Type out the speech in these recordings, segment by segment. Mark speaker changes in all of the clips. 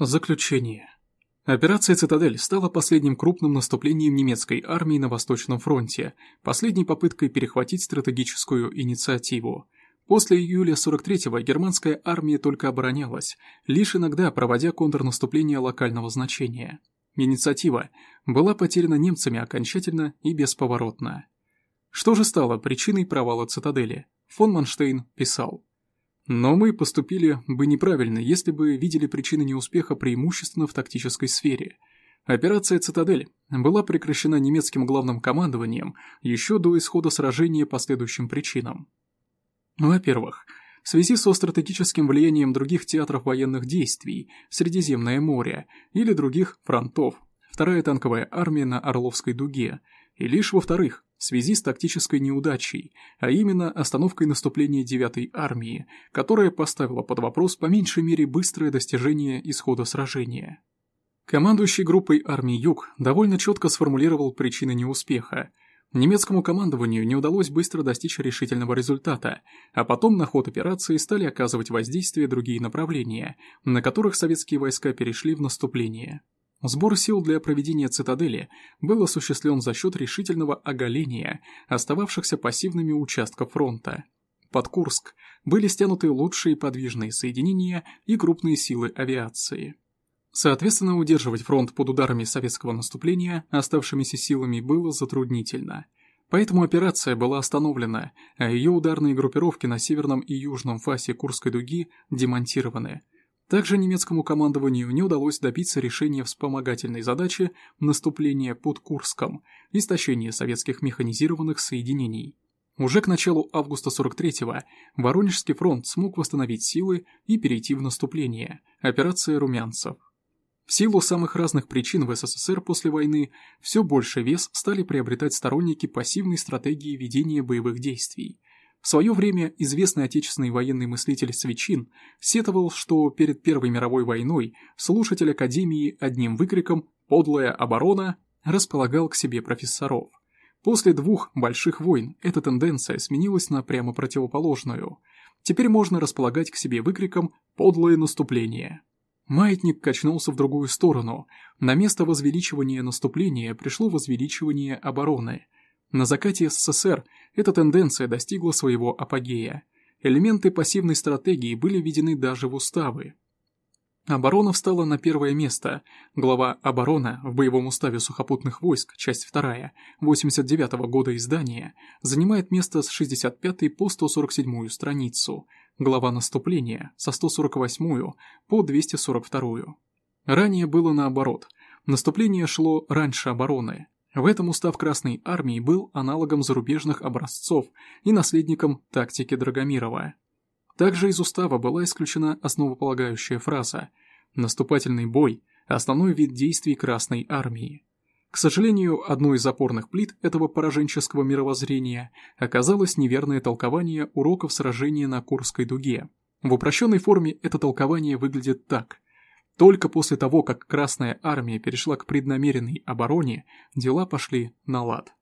Speaker 1: Заключение. Операция «Цитадель» стала последним крупным наступлением немецкой армии на Восточном фронте, последней попыткой перехватить стратегическую инициативу. После июля 43-го германская армия только оборонялась, лишь иногда проводя контрнаступление локального значения. Инициатива была потеряна немцами окончательно и бесповоротно. Что же стало причиной провала цитадели? Фон Манштейн писал. Но мы поступили бы неправильно, если бы видели причины неуспеха преимущественно в тактической сфере. Операция «Цитадель» была прекращена немецким главным командованием еще до исхода сражения по следующим причинам. Во-первых, в связи со стратегическим влиянием других театров военных действий, Средиземное море или других фронтов, вторая танковая армия на Орловской дуге, и лишь во-вторых, в связи с тактической неудачей, а именно остановкой наступления 9-й армии, которая поставила под вопрос по меньшей мере быстрое достижение исхода сражения. Командующий группой армии Юг довольно четко сформулировал причины неуспеха. Немецкому командованию не удалось быстро достичь решительного результата, а потом на ход операции стали оказывать воздействие другие направления, на которых советские войска перешли в наступление. Сбор сил для проведения цитадели был осуществлен за счет решительного оголения остававшихся пассивными участков фронта. Под Курск были стянуты лучшие подвижные соединения и крупные силы авиации. Соответственно, удерживать фронт под ударами советского наступления оставшимися силами было затруднительно. Поэтому операция была остановлена, а ее ударные группировки на северном и южном фасе Курской дуги демонтированы – также немецкому командованию не удалось добиться решения вспомогательной задачи наступления под Курском, истощения советских механизированных соединений. Уже к началу августа 43-го Воронежский фронт смог восстановить силы и перейти в наступление, операция «Румянцев». В силу самых разных причин в СССР после войны все больше вес стали приобретать сторонники пассивной стратегии ведения боевых действий – в свое время известный отечественный военный мыслитель Свечин сетовал, что перед Первой мировой войной слушатель Академии одним выкриком «Подлая оборона» располагал к себе профессоров. После двух больших войн эта тенденция сменилась на прямо противоположную. Теперь можно располагать к себе выкриком «Подлое наступление». Маятник качнулся в другую сторону. На место возвеличивания наступления пришло возвеличивание обороны – на закате СССР эта тенденция достигла своего апогея. Элементы пассивной стратегии были введены даже в уставы. Оборона встала на первое место. Глава «Оборона» в боевом уставе сухопутных войск, часть 2, 89 -го года издания, занимает место с 65 по 147 страницу, глава наступления со 148 по 242. Ранее было наоборот. Наступление шло раньше обороны. В этом устав Красной Армии был аналогом зарубежных образцов и наследником тактики Драгомирова. Также из устава была исключена основополагающая фраза «наступательный бой – основной вид действий Красной Армии». К сожалению, одной из опорных плит этого пораженческого мировоззрения оказалось неверное толкование уроков сражения на Курской дуге. В упрощенной форме это толкование выглядит так – только после того, как Красная Армия перешла к преднамеренной обороне, дела пошли на лад.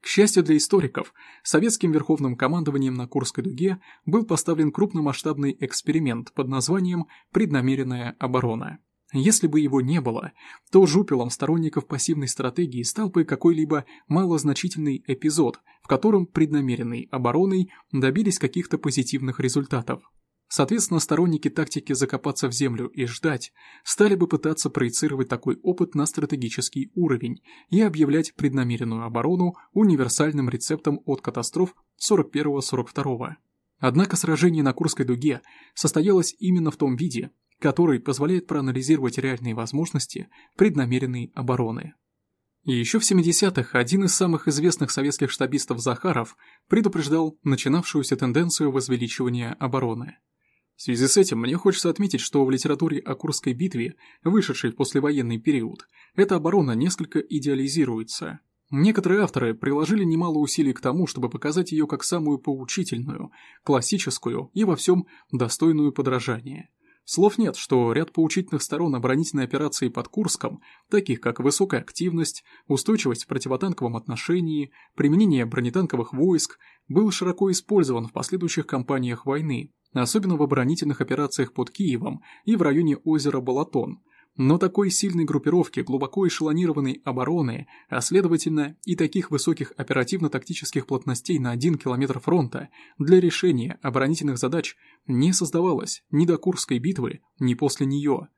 Speaker 1: К счастью для историков, советским верховным командованием на Курской дуге был поставлен крупномасштабный эксперимент под названием «Преднамеренная оборона». Если бы его не было, то жупелом сторонников пассивной стратегии стал бы какой-либо малозначительный эпизод, в котором преднамеренной обороной добились каких-то позитивных результатов. Соответственно, сторонники тактики закопаться в землю и ждать стали бы пытаться проецировать такой опыт на стратегический уровень и объявлять преднамеренную оборону универсальным рецептом от катастроф 41-42. Однако сражение на Курской дуге состоялось именно в том виде, который позволяет проанализировать реальные возможности преднамеренной обороны. И еще в 70-х один из самых известных советских штабистов Захаров предупреждал начинавшуюся тенденцию возвеличивания обороны. В связи с этим мне хочется отметить, что в литературе о Курской битве, вышедшей в послевоенный период, эта оборона несколько идеализируется. Некоторые авторы приложили немало усилий к тому, чтобы показать ее как самую поучительную, классическую и во всем достойную подражания. Слов нет, что ряд поучительных сторон оборонительной операции под Курском, таких как высокая активность, устойчивость в противотанковом отношении, применение бронетанковых войск, был широко использован в последующих кампаниях войны, особенно в оборонительных операциях под Киевом и в районе озера Балатон. Но такой сильной группировки, глубоко эшелонированной обороны, а следовательно и таких высоких оперативно-тактических плотностей на один километр фронта для решения оборонительных задач не создавалось ни до Курской битвы, ни после нее.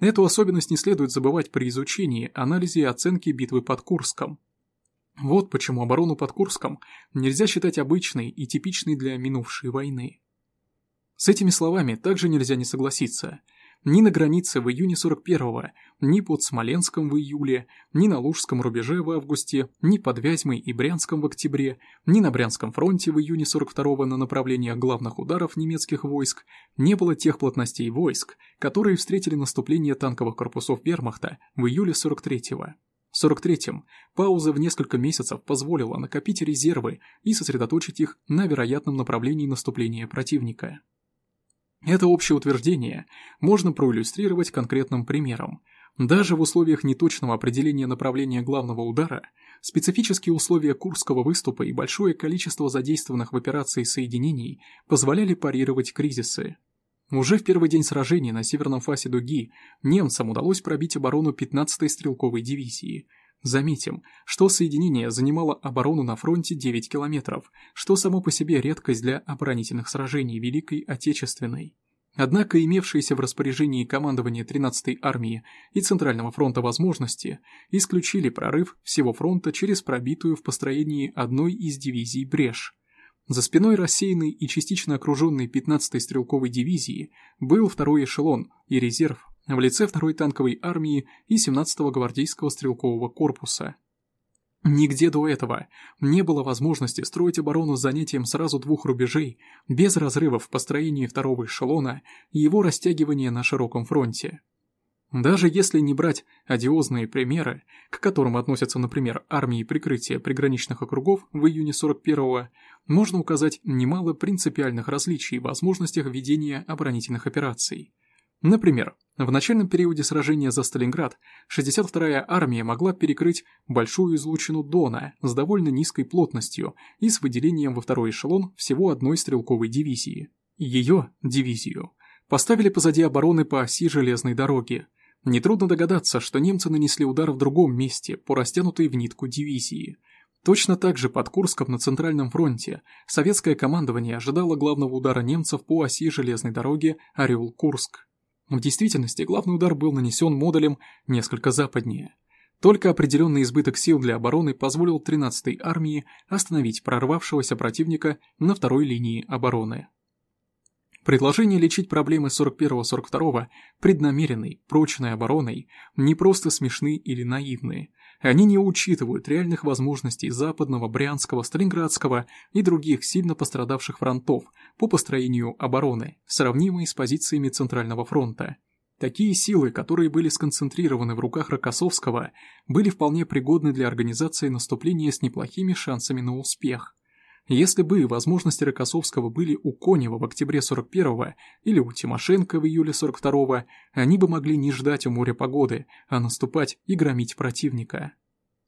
Speaker 1: Эту особенность не следует забывать при изучении, анализе и оценке битвы под Курском. Вот почему оборону под Курском нельзя считать обычной и типичной для минувшей войны. С этими словами также нельзя не согласиться. Ни на границе в июне 41-го, ни под Смоленском в июле, ни на Лужском рубеже в августе, ни под Вязьмой и Брянском в октябре, ни на Брянском фронте в июне 42-го на направлениях главных ударов немецких войск не было тех плотностей войск, которые встретили наступление танковых корпусов вермахта в июле 43-го. В 43-м пауза в несколько месяцев позволила накопить резервы и сосредоточить их на вероятном направлении наступления противника. Это общее утверждение можно проиллюстрировать конкретным примером. Даже в условиях неточного определения направления главного удара, специфические условия Курского выступа и большое количество задействованных в операции соединений позволяли парировать кризисы. Уже в первый день сражения на северном фасе дуги немцам удалось пробить оборону 15-й стрелковой дивизии. Заметим, что соединение занимало оборону на фронте 9 километров, что само по себе редкость для оборонительных сражений Великой Отечественной. Однако имевшиеся в распоряжении командования 13-й армии и Центрального фронта возможности исключили прорыв всего фронта через пробитую в построении одной из дивизий брешь. За спиной рассеянной и частично окруженной 15-й стрелковой дивизии был второй эшелон и резерв в лице 2-й танковой армии и 17-го гвардейского стрелкового корпуса. Нигде до этого не было возможности строить оборону с занятием сразу двух рубежей, без разрывов в построении второго эшелона и его растягивания на широком фронте. Даже если не брать одиозные примеры, к которым относятся, например, армии прикрытия приграничных округов в июне 41-го, можно указать немало принципиальных различий в возможностях ведения оборонительных операций. Например, в начальном периоде сражения за Сталинград 62-я армия могла перекрыть большую излучину Дона с довольно низкой плотностью и с выделением во второй эшелон всего одной стрелковой дивизии. Ее, дивизию, поставили позади обороны по оси железной дороги, Нетрудно догадаться, что немцы нанесли удар в другом месте, по растянутой в нитку дивизии. Точно так же под Курском на Центральном фронте советское командование ожидало главного удара немцев по оси железной дороги Орел-Курск. В действительности главный удар был нанесен модулем несколько западнее. Только определенный избыток сил для обороны позволил 13-й армии остановить прорвавшегося противника на второй линии обороны. Предложение лечить проблемы 41-42 преднамеренной, прочной обороной не просто смешны или наивны. Они не учитывают реальных возможностей Западного, Брянского, Сталинградского и других сильно пострадавших фронтов по построению обороны, сравнимые с позициями Центрального фронта. Такие силы, которые были сконцентрированы в руках Рокоссовского, были вполне пригодны для организации наступления с неплохими шансами на успех. Если бы возможности Рокоссовского были у Конева в октябре 41-го или у Тимошенко в июле 42-го, они бы могли не ждать у моря погоды, а наступать и громить противника.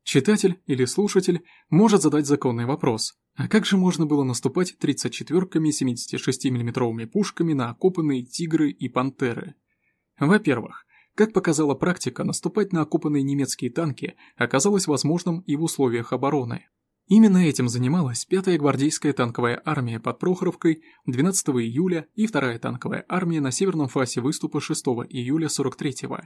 Speaker 1: Читатель или слушатель может задать законный вопрос. А как же можно было наступать 34-ками 76 миллиметровыми пушками на окопанные «Тигры» и «Пантеры»? Во-первых, как показала практика, наступать на окопанные немецкие танки оказалось возможным и в условиях обороны. Именно этим занималась 5-я гвардейская танковая армия под Прохоровкой 12 июля и 2-я танковая армия на северном фасе выступа 6 июля 43-го.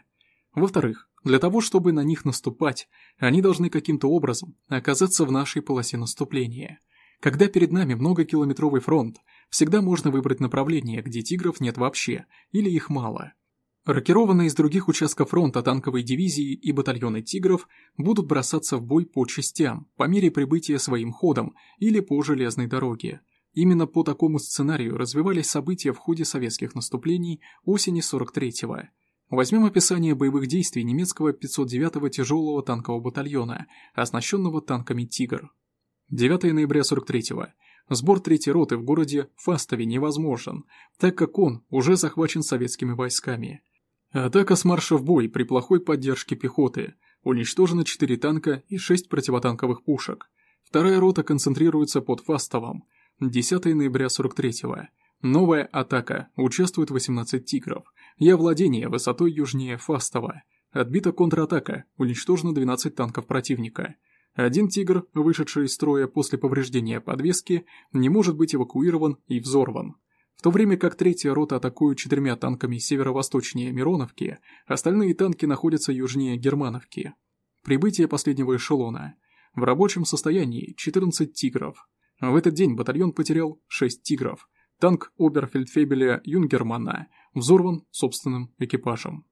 Speaker 1: Во-вторых, для того, чтобы на них наступать, они должны каким-то образом оказаться в нашей полосе наступления. Когда перед нами многокилометровый фронт, всегда можно выбрать направление, где тигров нет вообще, или их мало – Рокированные из других участков фронта танковые дивизии и батальоны «Тигров» будут бросаться в бой по частям, по мере прибытия своим ходом или по железной дороге. Именно по такому сценарию развивались события в ходе советских наступлений осени 43-го. Возьмем описание боевых действий немецкого 509-го тяжелого танкового батальона, оснащенного танками «Тигр». 9 ноября 43-го. Сбор третьей роты в городе Фастове невозможен, так как он уже захвачен советскими войсками. Атака с марша в бой при плохой поддержке пехоты. Уничтожено 4 танка и 6 противотанковых пушек. Вторая рота концентрируется под Фастовом. 10 ноября 43-го. Новая атака. Участвует 18 тигров. Я владение высотой южнее Фастова. Отбита контратака. Уничтожено 12 танков противника. Один тигр, вышедший из строя после повреждения подвески, не может быть эвакуирован и взорван. В то время как третья рота атакует четырьмя танками северо-восточнее Мироновки, остальные танки находятся южнее Германовки. Прибытие последнего эшелона. В рабочем состоянии 14 тигров. В этот день батальон потерял 6 тигров. Танк Оберфельдфебеля Юнгермана взорван собственным экипажем.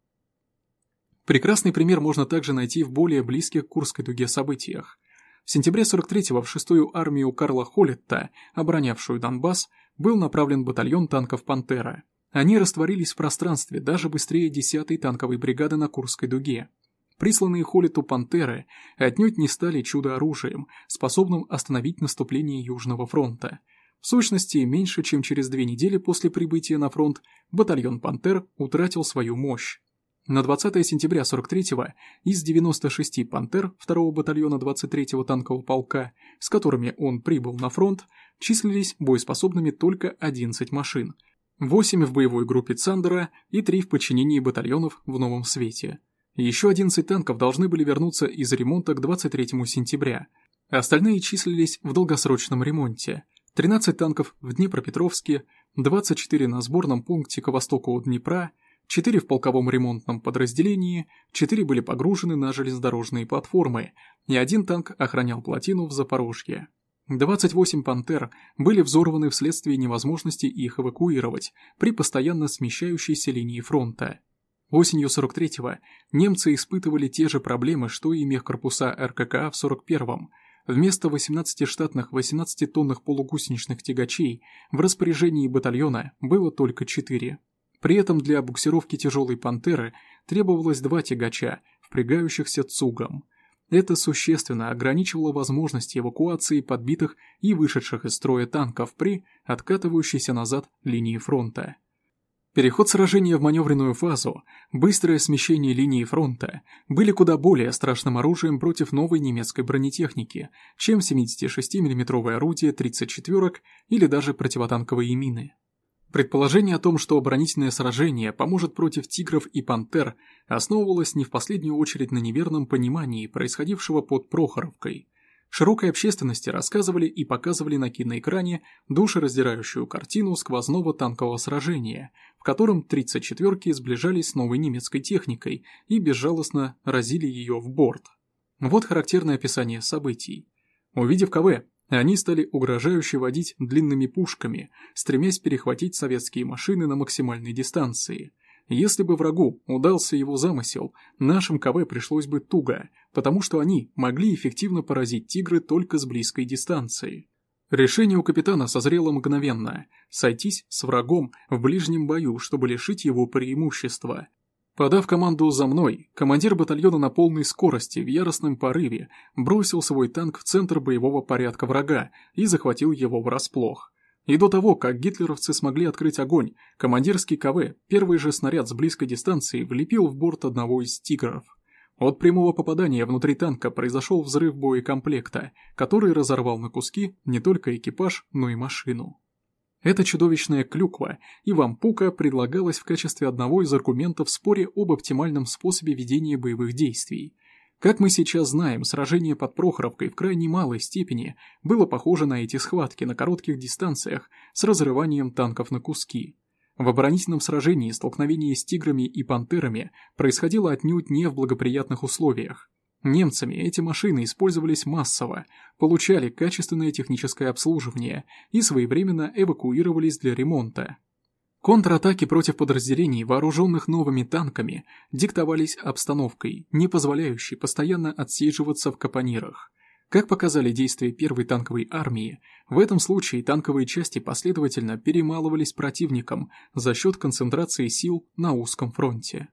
Speaker 1: Прекрасный пример можно также найти в более близких к Курской дуге событиях. В сентябре 43-го в 6-ю армию Карла Холлетта, оборонявшую Донбасс, был направлен батальон танков «Пантера». Они растворились в пространстве даже быстрее 10-й танковой бригады на Курской дуге. Присланные Холлету «Пантеры» отнюдь не стали чудо-оружием, способным остановить наступление Южного фронта. В сущности, меньше чем через две недели после прибытия на фронт батальон «Пантер» утратил свою мощь. На 20 сентября 43-го из 96 «Пантер» 2-го батальона 23-го танкового полка, с которыми он прибыл на фронт, числились боеспособными только 11 машин, 8 в боевой группе Цандера и 3 в подчинении батальонов в Новом Свете. Еще 11 танков должны были вернуться из ремонта к 23 сентября. Остальные числились в долгосрочном ремонте. 13 танков в Днепропетровске, 24 на сборном пункте к востоку от Днепра – Четыре в полковом ремонтном подразделении, четыре были погружены на железнодорожные платформы, и один танк охранял плотину в Запорожье. 28 «Пантер» были взорваны вследствие невозможности их эвакуировать при постоянно смещающейся линии фронта. Осенью 43-го немцы испытывали те же проблемы, что и мехкорпуса РККА в 41-м. Вместо 18 штатных 18-тонных полугусеничных тягачей в распоряжении батальона было только 4. При этом для буксировки тяжелой «Пантеры» требовалось два тягача, впрягающихся цугом. Это существенно ограничивало возможности эвакуации подбитых и вышедших из строя танков при откатывающейся назад линии фронта. Переход сражения в маневренную фазу, быстрое смещение линии фронта были куда более страшным оружием против новой немецкой бронетехники, чем 76 миллиметровое орудие 34-ок или даже противотанковые мины. Предположение о том, что оборонительное сражение поможет против тигров и пантер, основывалось не в последнюю очередь на неверном понимании происходившего под Прохоровкой. Широкой общественности рассказывали и показывали на киноэкране душераздирающую картину сквозного танкового сражения, в котором 34-ки сближались с новой немецкой техникой и безжалостно разили ее в борт. Вот характерное описание событий. Увидев КВ, они стали угрожающе водить длинными пушками, стремясь перехватить советские машины на максимальной дистанции. Если бы врагу удался его замысел, нашим КВ пришлось бы туго, потому что они могли эффективно поразить «Тигры» только с близкой дистанции. Решение у капитана созрело мгновенно – сойтись с врагом в ближнем бою, чтобы лишить его преимущества, Подав команду «за мной», командир батальона на полной скорости в яростном порыве бросил свой танк в центр боевого порядка врага и захватил его врасплох. И до того, как гитлеровцы смогли открыть огонь, командирский КВ первый же снаряд с близкой дистанции влепил в борт одного из «Тигров». От прямого попадания внутри танка произошел взрыв боекомплекта, который разорвал на куски не только экипаж, но и машину. Эта чудовищная клюква и вампука предлагалась в качестве одного из аргументов в споре об оптимальном способе ведения боевых действий. Как мы сейчас знаем, сражение под Прохоровкой в крайне малой степени было похоже на эти схватки на коротких дистанциях с разрыванием танков на куски. В оборонительном сражении столкновение с тиграми и пантерами происходило отнюдь не в благоприятных условиях. Немцами эти машины использовались массово, получали качественное техническое обслуживание и своевременно эвакуировались для ремонта. Контратаки против подразделений, вооруженных новыми танками, диктовались обстановкой, не позволяющей постоянно отсиживаться в капонирах. Как показали действия первой танковой армии, в этом случае танковые части последовательно перемалывались противником за счет концентрации сил на узком фронте.